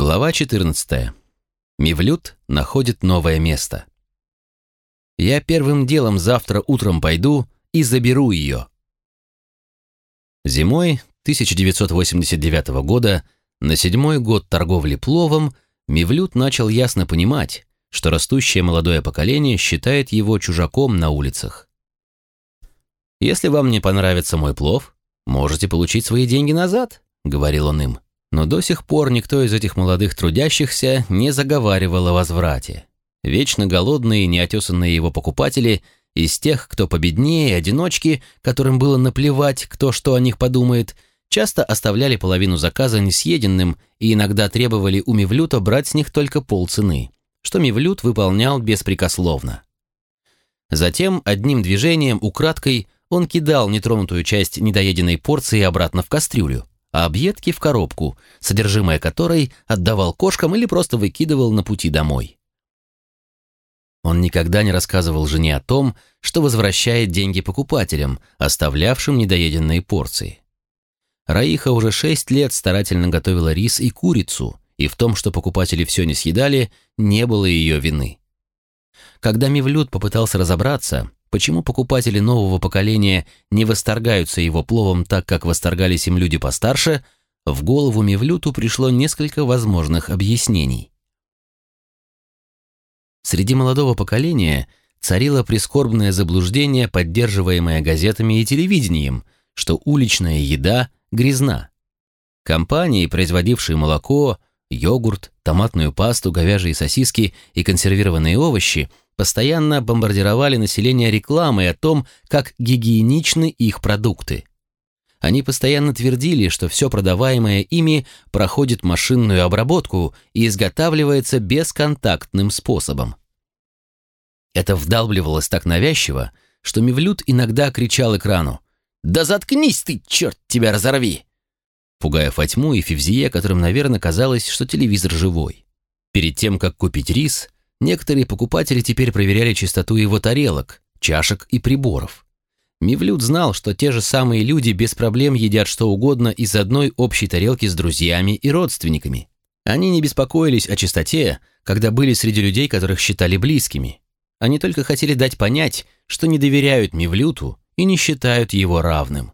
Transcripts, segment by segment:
Глава 14. Мивлют находит новое место. Я первым делом завтра утром пойду и заберу ее. Зимой 1989 года, на седьмой год торговли пловом, Мивлют начал ясно понимать, что растущее молодое поколение считает его чужаком на улицах. «Если вам не понравится мой плов, можете получить свои деньги назад», — говорил он им. Но до сих пор никто из этих молодых трудящихся не заговаривал о возврате. Вечно голодные, неотесанные его покупатели из тех, кто победнее, одиночки, которым было наплевать, кто что о них подумает, часто оставляли половину заказа несъеденным и иногда требовали у Мивлюта брать с них только полцены, что Мивлют выполнял беспрекословно. Затем одним движением, украдкой, он кидал нетронутую часть недоеденной порции обратно в кастрюлю, а объедки в коробку, содержимое которой отдавал кошкам или просто выкидывал на пути домой. Он никогда не рассказывал жене о том, что возвращает деньги покупателям, оставлявшим недоеденные порции. Раиха уже шесть лет старательно готовила рис и курицу, и в том, что покупатели все не съедали, не было ее вины. Когда Мивлют попытался разобраться, почему покупатели нового поколения не восторгаются его пловом так, как восторгались им люди постарше, в голову Мевлюту пришло несколько возможных объяснений. Среди молодого поколения царило прискорбное заблуждение, поддерживаемое газетами и телевидением, что уличная еда грязна. Компании, производившие молоко, йогурт, томатную пасту, говяжьи сосиски и консервированные овощи – постоянно бомбардировали население рекламой о том, как гигиеничны их продукты. Они постоянно твердили, что все продаваемое ими проходит машинную обработку и изготавливается бесконтактным способом. Это вдалбливалось так навязчиво, что Мевлюд иногда кричал экрану «Да заткнись ты, черт тебя разорви!» пугая Фатьму и Февзие, которым, наверное, казалось, что телевизор живой. Перед тем, как купить рис, Некоторые покупатели теперь проверяли чистоту его тарелок, чашек и приборов. Мивлют знал, что те же самые люди без проблем едят что угодно из одной общей тарелки с друзьями и родственниками. Они не беспокоились о чистоте, когда были среди людей, которых считали близкими. Они только хотели дать понять, что не доверяют Мивлюту и не считают его равным.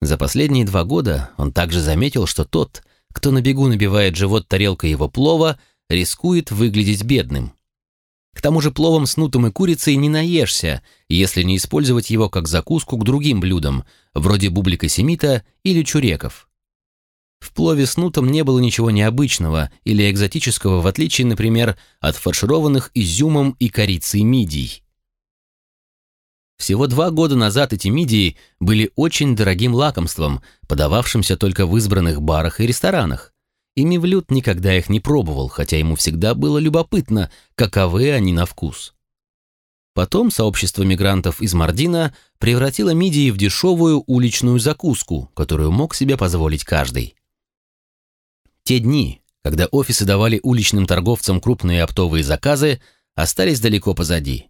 За последние два года он также заметил, что тот, кто на бегу набивает живот тарелкой его плова – рискует выглядеть бедным. К тому же пловом с нутом и курицей не наешься, если не использовать его как закуску к другим блюдам, вроде бублика семита или чуреков. В плове с нутом не было ничего необычного или экзотического, в отличие, например, от фаршированных изюмом и корицей мидий. Всего два года назад эти мидии были очень дорогим лакомством, подававшимся только в избранных барах и ресторанах и Мивлют никогда их не пробовал, хотя ему всегда было любопытно, каковы они на вкус. Потом сообщество мигрантов из Мардина превратило мидии в дешевую уличную закуску, которую мог себе позволить каждый. Те дни, когда офисы давали уличным торговцам крупные оптовые заказы, остались далеко позади.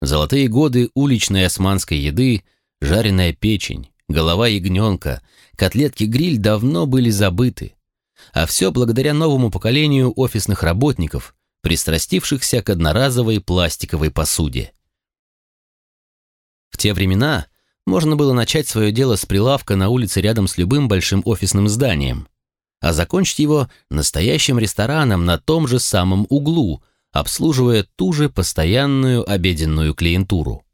Золотые годы уличной османской еды, жареная печень, голова ягненка, котлетки-гриль давно были забыты, а все благодаря новому поколению офисных работников, пристрастившихся к одноразовой пластиковой посуде. В те времена можно было начать свое дело с прилавка на улице рядом с любым большим офисным зданием, а закончить его настоящим рестораном на том же самом углу, обслуживая ту же постоянную обеденную клиентуру.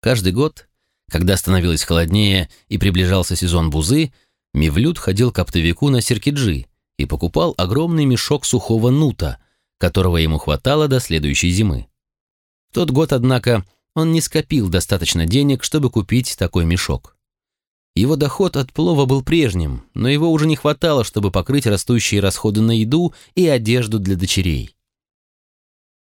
Каждый год, когда становилось холоднее и приближался сезон бузы, Мивлют ходил к оптовику на Серкиджи и покупал огромный мешок сухого нута, которого ему хватало до следующей зимы. В тот год, однако, он не скопил достаточно денег, чтобы купить такой мешок. Его доход от плова был прежним, но его уже не хватало, чтобы покрыть растущие расходы на еду и одежду для дочерей.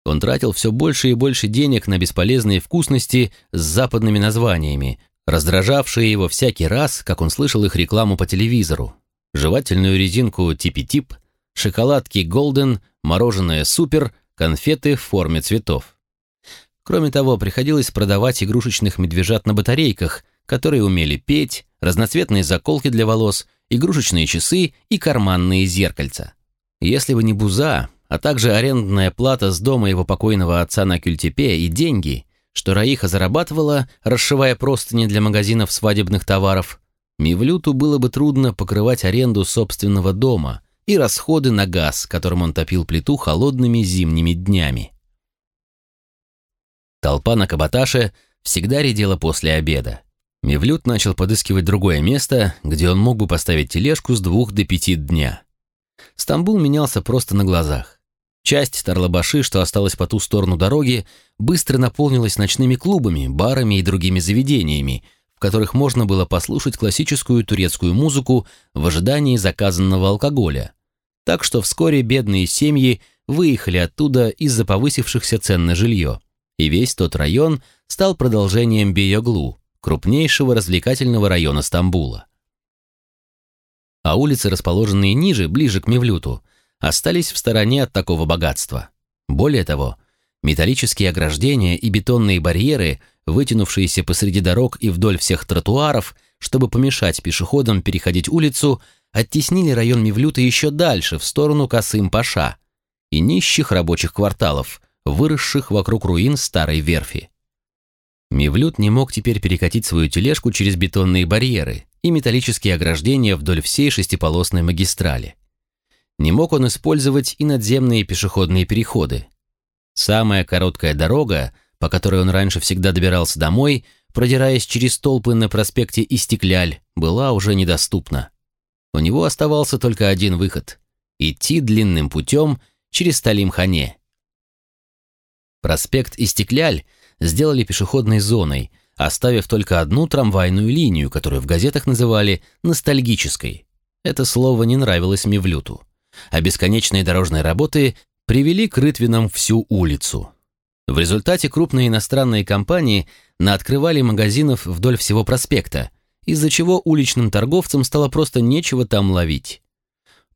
Он тратил все больше и больше денег на бесполезные вкусности с западными названиями, раздражавшие его всякий раз, как он слышал их рекламу по телевизору. Жевательную резинку Типи-Тип, шоколадки Голден, мороженое Супер, конфеты в форме цветов. Кроме того, приходилось продавать игрушечных медвежат на батарейках, которые умели петь, разноцветные заколки для волос игрушечные часы и карманные зеркальца. Если бы не Буза, а также арендная плата с дома его покойного отца на Кюльтепе и деньги, что Раиха зарабатывала, расшивая простыни для магазинов свадебных товаров, Мивлюту было бы трудно покрывать аренду собственного дома и расходы на газ, которым он топил плиту холодными зимними днями. Толпа на каботаже всегда редела после обеда. Мивлют начал подыскивать другое место, где он мог бы поставить тележку с двух до пяти дня. Стамбул менялся просто на глазах. Часть Тарлабаши, что осталась по ту сторону дороги, быстро наполнилась ночными клубами, барами и другими заведениями, в которых можно было послушать классическую турецкую музыку в ожидании заказанного алкоголя. Так что вскоре бедные семьи выехали оттуда из-за повысившихся цен на жилье, и весь тот район стал продолжением Бейоглу, крупнейшего развлекательного района Стамбула. А улицы, расположенные ниже, ближе к Мевлюту, остались в стороне от такого богатства. Более того, металлические ограждения и бетонные барьеры, вытянувшиеся посреди дорог и вдоль всех тротуаров, чтобы помешать пешеходам переходить улицу, оттеснили район Мевлюта еще дальше, в сторону Касым-Паша и нищих рабочих кварталов, выросших вокруг руин старой верфи. Мивлют не мог теперь перекатить свою тележку через бетонные барьеры и металлические ограждения вдоль всей шестиполосной магистрали. Не мог он использовать и надземные пешеходные переходы. Самая короткая дорога, по которой он раньше всегда добирался домой, продираясь через толпы на проспекте Истекляль, была уже недоступна. У него оставался только один выход – идти длинным путем через Талим-Хане. Проспект Истекляль – сделали пешеходной зоной, оставив только одну трамвайную линию, которую в газетах называли «ностальгической». Это слово не нравилось Мевлюту. А бесконечные дорожные работы привели к рытвинам всю улицу. В результате крупные иностранные компании наоткрывали магазинов вдоль всего проспекта, из-за чего уличным торговцам стало просто нечего там ловить.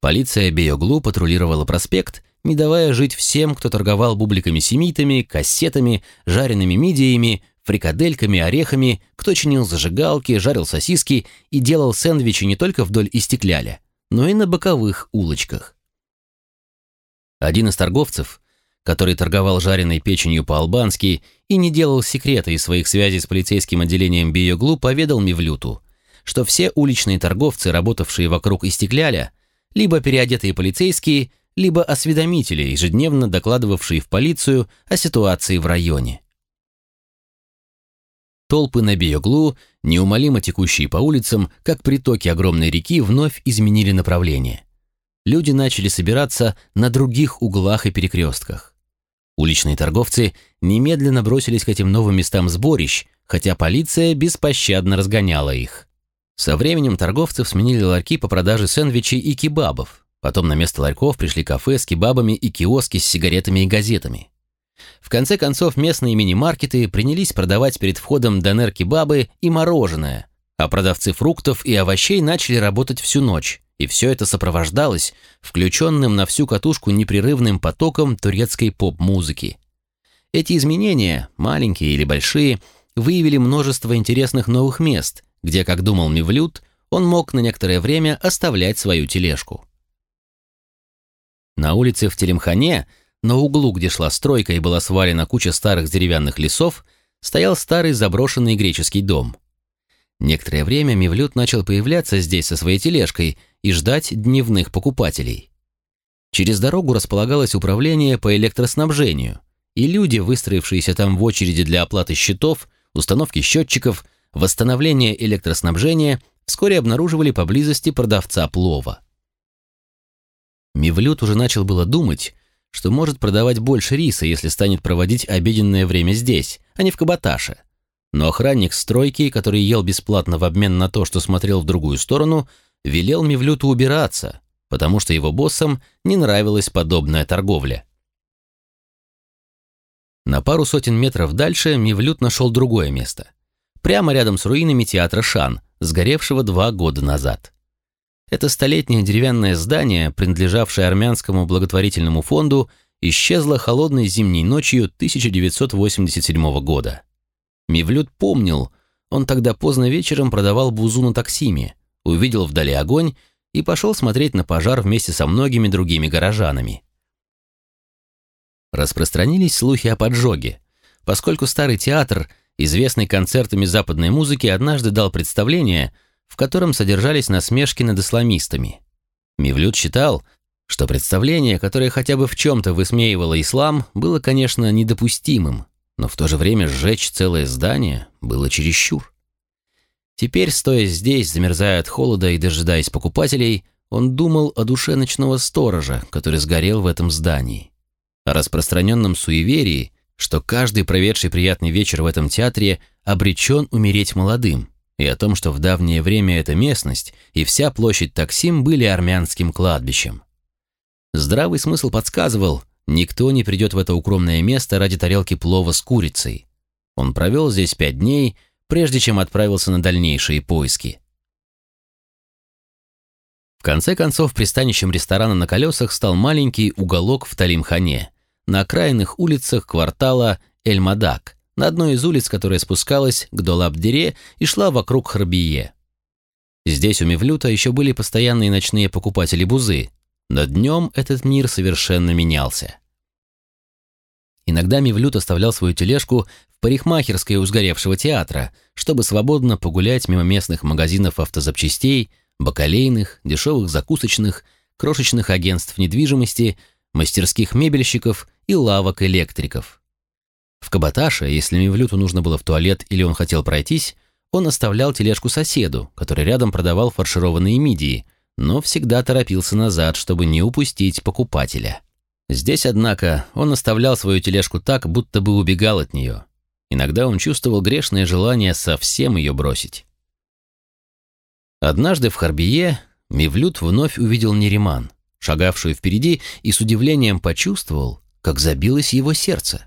Полиция Биоглу патрулировала проспект не давая жить всем, кто торговал бубликами-семитами, кассетами, жареными мидиями, фрикадельками, орехами, кто чинил зажигалки, жарил сосиски и делал сэндвичи не только вдоль истекляля, но и на боковых улочках. Один из торговцев, который торговал жареной печенью по-албански и не делал секрета из своих связей с полицейским отделением Биоглу, поведал Мивлюту, что все уличные торговцы, работавшие вокруг истекляля, либо переодетые полицейские, либо осведомители, ежедневно докладывавшие в полицию о ситуации в районе. Толпы на Биоглу, неумолимо текущие по улицам, как притоки огромной реки, вновь изменили направление. Люди начали собираться на других углах и перекрестках. Уличные торговцы немедленно бросились к этим новым местам сборищ, хотя полиция беспощадно разгоняла их. Со временем торговцев сменили ларьки по продаже сэндвичей и кебабов, Потом на место ларьков пришли кафе с кебабами и киоски с сигаретами и газетами. В конце концов, местные мини-маркеты принялись продавать перед входом донер-кебабы и мороженое, а продавцы фруктов и овощей начали работать всю ночь, и все это сопровождалось включенным на всю катушку непрерывным потоком турецкой поп-музыки. Эти изменения, маленькие или большие, выявили множество интересных новых мест, где, как думал Мивлют, он мог на некоторое время оставлять свою тележку. На улице в Телемхане, на углу, где шла стройка и была свалена куча старых деревянных лесов, стоял старый заброшенный греческий дом. Некоторое время Мивлют начал появляться здесь со своей тележкой и ждать дневных покупателей. Через дорогу располагалось управление по электроснабжению, и люди, выстроившиеся там в очереди для оплаты счетов, установки счетчиков, восстановления электроснабжения, вскоре обнаруживали поблизости продавца плова. Мивлют уже начал было думать, что может продавать больше риса, если станет проводить обеденное время здесь, а не в Кабаташе. Но охранник стройки, который ел бесплатно в обмен на то, что смотрел в другую сторону, велел Мивлюту убираться, потому что его боссам не нравилась подобная торговля. На пару сотен метров дальше Мивлют нашел другое место. Прямо рядом с руинами театра Шан, сгоревшего два года назад. Это столетнее деревянное здание, принадлежавшее армянскому благотворительному фонду, исчезло холодной зимней ночью 1987 года. Мивлют помнил, он тогда поздно вечером продавал бузу на таксиме, увидел вдали огонь и пошел смотреть на пожар вместе со многими другими горожанами. Распространились слухи о поджоге, поскольку старый театр, известный концертами западной музыки, однажды дал представление, в котором содержались насмешки над исламистами. Мивлют считал, что представление, которое хотя бы в чем-то высмеивало ислам, было, конечно, недопустимым, но в то же время сжечь целое здание было чересчур. Теперь, стоя здесь, замерзая от холода и дожидаясь покупателей, он думал о душе ночного сторожа, который сгорел в этом здании о распространенном суеверии, что каждый проведший приятный вечер в этом театре обречен умереть молодым, и о том, что в давнее время эта местность и вся площадь Таксим были армянским кладбищем. Здравый смысл подсказывал, никто не придет в это укромное место ради тарелки плова с курицей. Он провел здесь пять дней, прежде чем отправился на дальнейшие поиски. В конце концов, пристанищем ресторана на колесах стал маленький уголок в Талимхане, на окраинных улицах квартала Эль-Мадак, на одной из улиц, которая спускалась к Долабдере и шла вокруг Харбие. Здесь у Мевлюта еще были постоянные ночные покупатели бузы, но днем этот мир совершенно менялся. Иногда Мевлют оставлял свою тележку в парикмахерской у сгоревшего театра, чтобы свободно погулять мимо местных магазинов автозапчастей, бакалейных, дешевых закусочных, крошечных агентств недвижимости, мастерских мебельщиков и лавок электриков. В Кабаташе, если Мевлюту нужно было в туалет или он хотел пройтись, он оставлял тележку соседу, который рядом продавал фаршированные мидии, но всегда торопился назад, чтобы не упустить покупателя. Здесь, однако, он оставлял свою тележку так, будто бы убегал от нее. Иногда он чувствовал грешное желание совсем ее бросить. Однажды в Харбие Мевлют вновь увидел Нериман, шагавшую впереди, и с удивлением почувствовал, как забилось его сердце.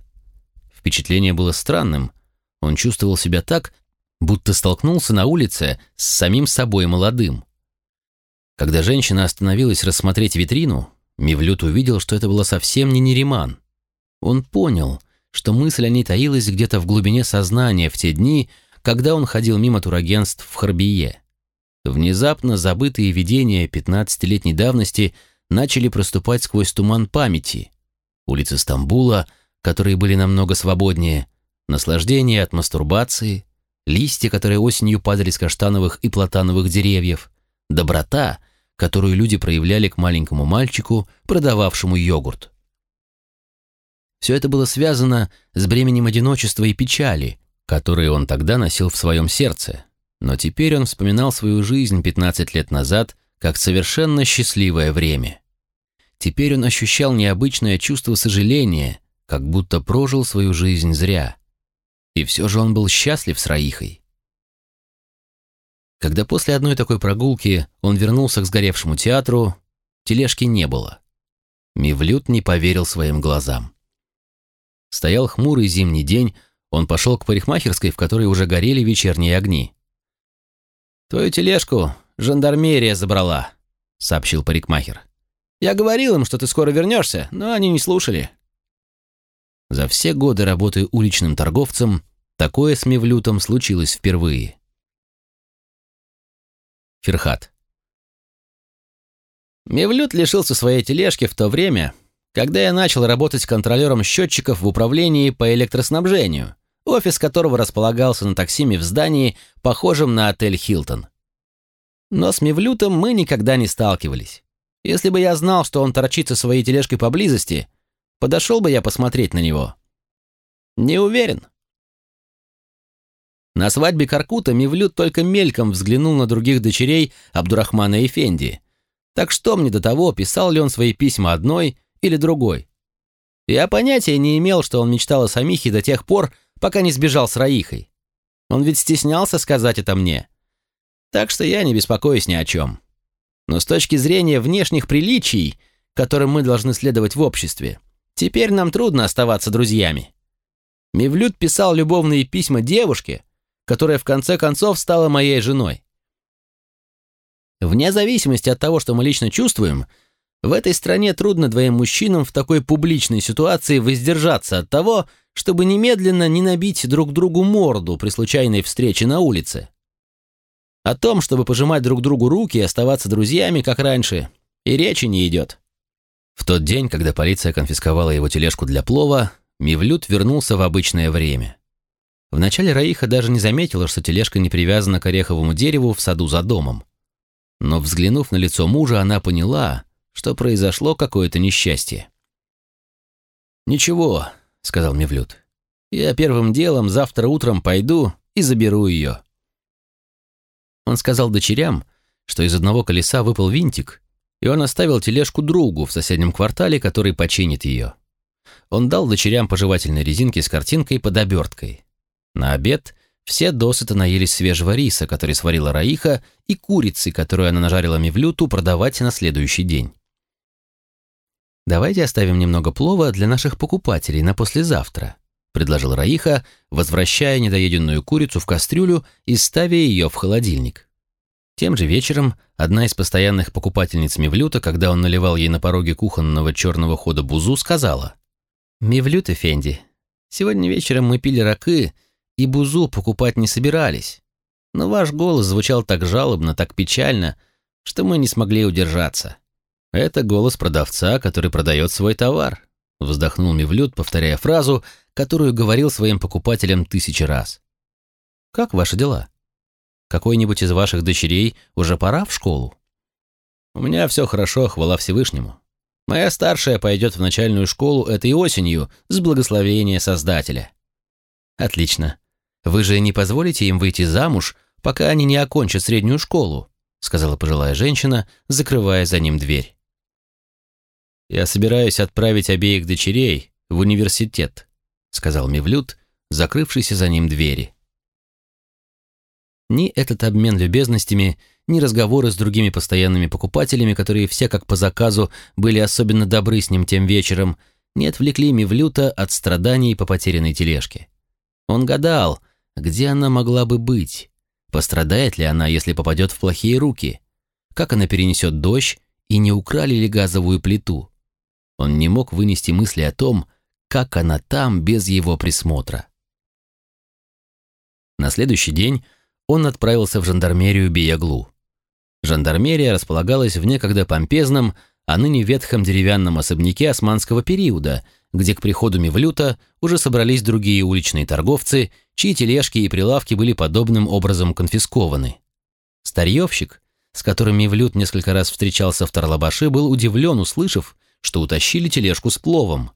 Впечатление было странным. Он чувствовал себя так, будто столкнулся на улице с самим собой молодым. Когда женщина остановилась рассмотреть витрину, Мивлют увидел, что это была совсем не Нериман. Он понял, что мысль о ней таилась где-то в глубине сознания в те дни, когда он ходил мимо турагентств в Харбие. Внезапно забытые видения пятнадцатилетней давности начали проступать сквозь туман памяти, улицы Стамбула, которые были намного свободнее, наслаждение от мастурбации, листья, которые осенью падали с каштановых и платановых деревьев, доброта, которую люди проявляли к маленькому мальчику, продававшему йогурт. Все это было связано с бременем одиночества и печали, которые он тогда носил в своем сердце, но теперь он вспоминал свою жизнь 15 лет назад как совершенно счастливое время. Теперь он ощущал необычное чувство сожаления, как будто прожил свою жизнь зря. И все же он был счастлив с Раихой. Когда после одной такой прогулки он вернулся к сгоревшему театру, тележки не было. Мивлют не поверил своим глазам. Стоял хмурый зимний день, он пошел к парикмахерской, в которой уже горели вечерние огни. «Твою тележку жандармерия забрала», — сообщил парикмахер. Я говорил им, что ты скоро вернешься, но они не слушали. За все годы работы уличным торговцем такое с Мевлютом случилось впервые. Ферхат. Мевлют лишился своей тележки в то время, когда я начал работать контролером счетчиков в управлении по электроснабжению, офис которого располагался на таксиме в здании, похожем на отель «Хилтон». Но с Мевлютом мы никогда не сталкивались. Если бы я знал, что он торчит со своей тележкой поблизости, подошел бы я посмотреть на него. Не уверен. На свадьбе Каркута Мивлют только мельком взглянул на других дочерей Абдурахмана и Фенди. Так что мне до того, писал ли он свои письма одной или другой? Я понятия не имел, что он мечтал о Самихе до тех пор, пока не сбежал с Раихой. Он ведь стеснялся сказать это мне. Так что я не беспокоюсь ни о чем. Но с точки зрения внешних приличий, которым мы должны следовать в обществе, теперь нам трудно оставаться друзьями. Мивлют писал любовные письма девушке, которая в конце концов стала моей женой. Вне зависимости от того, что мы лично чувствуем, в этой стране трудно двоим мужчинам в такой публичной ситуации воздержаться от того, чтобы немедленно не набить друг другу морду при случайной встрече на улице. О том, чтобы пожимать друг другу руки и оставаться друзьями, как раньше, и речи не идет. В тот день, когда полиция конфисковала его тележку для плова, Мивлют вернулся в обычное время. Вначале Раиха даже не заметила, что тележка не привязана к ореховому дереву в саду за домом. Но, взглянув на лицо мужа, она поняла, что произошло какое-то несчастье. «Ничего», — сказал Мивлют. «Я первым делом завтра утром пойду и заберу ее». Он сказал дочерям, что из одного колеса выпал винтик, и он оставил тележку другу в соседнем квартале, который починит ее. Он дал дочерям пожевательные резинки с картинкой под оберткой. На обед все досыта наелись свежего риса, который сварила Раиха, и курицы, которую она нажарила Мивлюту, продавать на следующий день. «Давайте оставим немного плова для наших покупателей на послезавтра», предложил Раиха, возвращая недоеденную курицу в кастрюлю и ставя ее в холодильник. Тем же вечером одна из постоянных покупательниц Мивлюта, когда он наливал ей на пороге кухонного черного хода бузу, сказала «Мивлют и Фенди, сегодня вечером мы пили ракы и бузу покупать не собирались, но ваш голос звучал так жалобно, так печально, что мы не смогли удержаться. Это голос продавца, который продает свой товар», вздохнул Мивлют, повторяя фразу, которую говорил своим покупателям тысячи раз. «Как ваши дела?» Какой-нибудь из ваших дочерей уже пора в школу? У меня все хорошо, хвала Всевышнему. Моя старшая пойдет в начальную школу этой осенью с благословения Создателя. Отлично. Вы же не позволите им выйти замуж, пока они не окончат среднюю школу, сказала пожилая женщина, закрывая за ним дверь. Я собираюсь отправить обеих дочерей в университет, сказал Мивлют, закрывшийся за ним двери. Ни этот обмен любезностями, ни разговоры с другими постоянными покупателями, которые все как по заказу были особенно добры с ним тем вечером, не отвлекли Мивлюта от страданий по потерянной тележке. Он гадал, где она могла бы быть, пострадает ли она, если попадет в плохие руки, как она перенесет дождь и не украли ли газовую плиту. Он не мог вынести мысли о том, как она там без его присмотра. На следующий день он отправился в жандармерию Бияглу. Жандармерия располагалась в некогда помпезном, а ныне ветхом деревянном особняке османского периода, где к приходу Мевлюта уже собрались другие уличные торговцы, чьи тележки и прилавки были подобным образом конфискованы. Старьевщик, с которым Мевлют несколько раз встречался в Тарлабаши, был удивлен, услышав, что утащили тележку с пловом.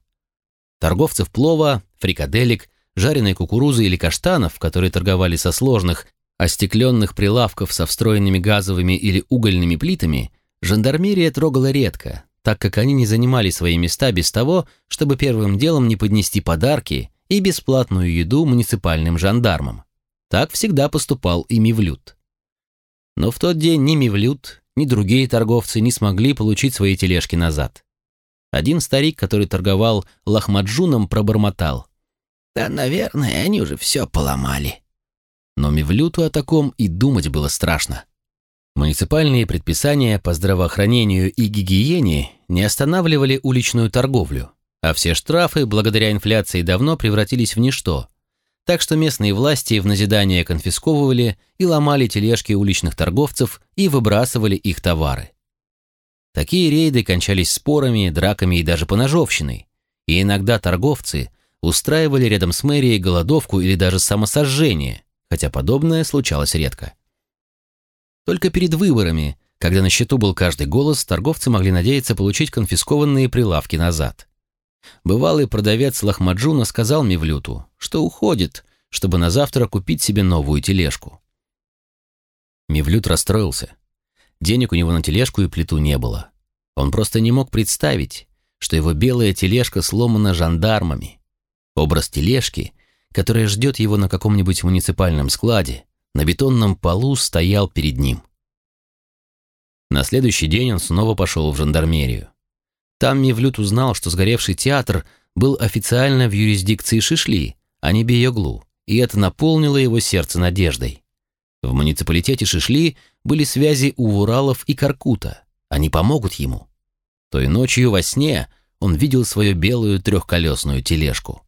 Торговцев плова, фрикаделек, жареной кукурузы или каштанов, которые торговали со сложных, Остекленных прилавков со встроенными газовыми или угольными плитами жандармерия трогала редко, так как они не занимали свои места без того, чтобы первым делом не поднести подарки и бесплатную еду муниципальным жандармам. Так всегда поступал и Мивлют. Но в тот день ни Мивлют, ни другие торговцы не смогли получить свои тележки назад. Один старик, который торговал лахмаджуном, пробормотал. «Да, наверное, они уже все поломали» но Мивлюту о таком и думать было страшно. Муниципальные предписания по здравоохранению и гигиене не останавливали уличную торговлю, а все штрафы благодаря инфляции давно превратились в ничто, так что местные власти в назидание конфисковывали и ломали тележки уличных торговцев и выбрасывали их товары. Такие рейды кончались спорами, драками и даже поножовщиной, и иногда торговцы устраивали рядом с мэрией голодовку или даже самосожжение, хотя подобное случалось редко. Только перед выборами, когда на счету был каждый голос, торговцы могли надеяться получить конфискованные прилавки назад. Бывалый продавец Лахмаджуна сказал Мивлюту, что уходит, чтобы на завтра купить себе новую тележку. Мивлют расстроился. Денег у него на тележку и плиту не было. Он просто не мог представить, что его белая тележка сломана жандармами. Образ тележки которая ждет его на каком-нибудь муниципальном складе, на бетонном полу стоял перед ним. На следующий день он снова пошел в жандармерию. Там Мивлют узнал, что сгоревший театр был официально в юрисдикции Шишли, а не Биоглу, и это наполнило его сердце надеждой. В муниципалитете Шишли были связи у Уралов и Каркута, они помогут ему. Той ночью во сне он видел свою белую трехколесную тележку.